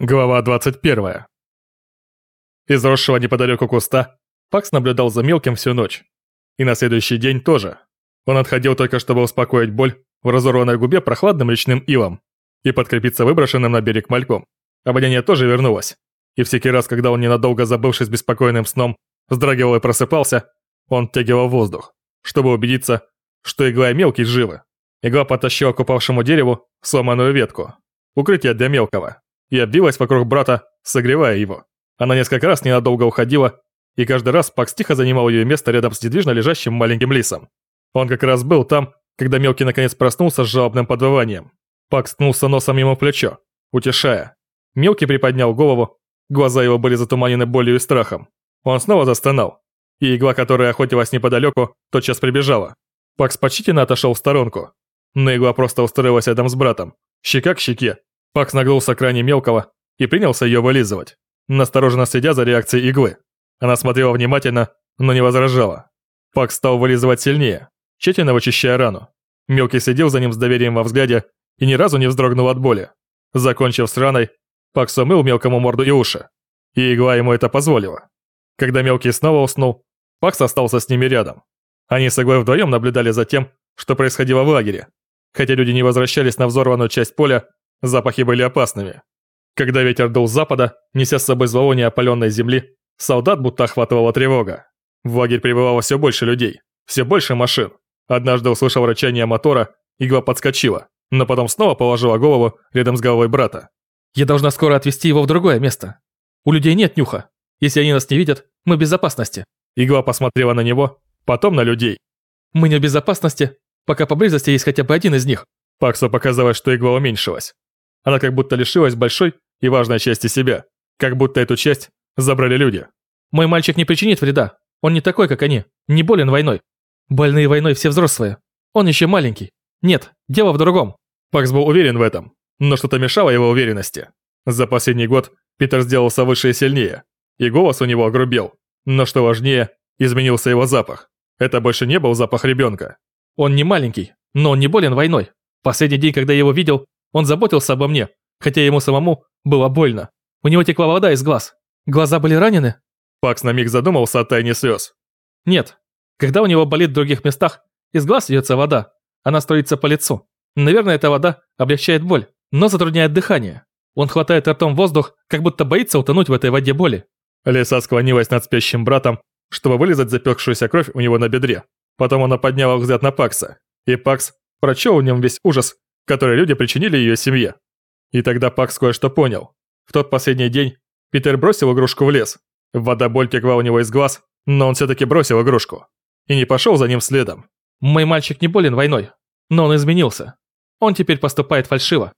Глава 21. Из росшего неподалеку куста Пакс наблюдал за мелким всю ночь. И на следующий день тоже. Он отходил только, чтобы успокоить боль в разорванной губе прохладным речным илом и подкрепиться выброшенным на берег мальком. Обоняние тоже вернулось. И всякий раз, когда он ненадолго забывшись беспокойным сном, вздрагивал и просыпался, он тягивал воздух, чтобы убедиться, что игла и мелкий живы. Игла потащила к упавшему дереву сломанную ветку. Укрытие для мелкого и обвилась вокруг брата, согревая его. Она несколько раз ненадолго уходила, и каждый раз Пакс тихо занимал ее место рядом с недвижно лежащим маленьким лисом. Он как раз был там, когда мелкий наконец проснулся с жалобным подвыванием. Пакс ткнулся носом ему в плечо, утешая. Мелкий приподнял голову, глаза его были затуманены болью и страхом. Он снова застонал, и игла, которая охотилась неподалеку, тотчас прибежала. Пакс почтительно отошел в сторонку, но игла просто устроилась рядом с братом, щека к щеке, Пакс нагнулся к ране мелкого и принялся ее вылизывать, настороженно следя за реакцией иглы. Она смотрела внимательно, но не возражала. Пакс стал вылизывать сильнее, тщательно вычищая рану. Мелкий следил за ним с доверием во взгляде и ни разу не вздрогнул от боли. Закончив с раной, Пакс умыл мелкому морду и уши. И игла ему это позволила. Когда мелкий снова уснул, Пакс остался с ними рядом. Они с иглой вдвоем наблюдали за тем, что происходило в лагере. Хотя люди не возвращались на взорванную часть поля, Запахи были опасными. Когда ветер дул с запада, неся с собой зловоние опаленной земли, солдат будто охватывала тревога. В лагерь прибывало все больше людей, все больше машин. Однажды услышал рычание мотора, игла подскочила, но потом снова положила голову рядом с головой брата. «Я должна скоро отвезти его в другое место. У людей нет нюха. Если они нас не видят, мы в безопасности». Игла посмотрела на него, потом на людей. «Мы не в безопасности, пока поблизости есть хотя бы один из них». Паксу показалось, что игла уменьшилась. Она как будто лишилась большой и важной части себя. Как будто эту часть забрали люди. Мой мальчик не причинит вреда. Он не такой, как они. Не болен войной. Больные войной все взрослые. Он еще маленький. Нет, дело в другом. Пакс был уверен в этом, но что-то мешало его уверенности. За последний год Питер сделался выше и сильнее, и голос у него огрубел. Но что важнее, изменился его запах. Это больше не был запах ребенка. Он не маленький, но он не болен войной. Последний день, когда я его видел, он заботился обо мне, хотя ему самому было больно. У него текла вода из глаз. Глаза были ранены? Пакс на миг задумался о тайне слез. Нет. Когда у него болит в других местах, из глаз льется вода. Она строится по лицу. Наверное, эта вода облегчает боль, но затрудняет дыхание. Он хватает ртом воздух, как будто боится утонуть в этой воде боли. Лиса склонилась над спящим братом, чтобы вылезать запекшуюся кровь у него на бедре. Потом она подняла взгляд на Пакса, и Пакс прочел в нем весь ужас, который люди причинили ее семье. И тогда Пакс кое-что понял. В тот последний день Питер бросил игрушку в лес. Вода боль текла у него из глаз, но он все-таки бросил игрушку. И не пошел за ним следом. «Мой мальчик не болен войной, но он изменился. Он теперь поступает фальшиво.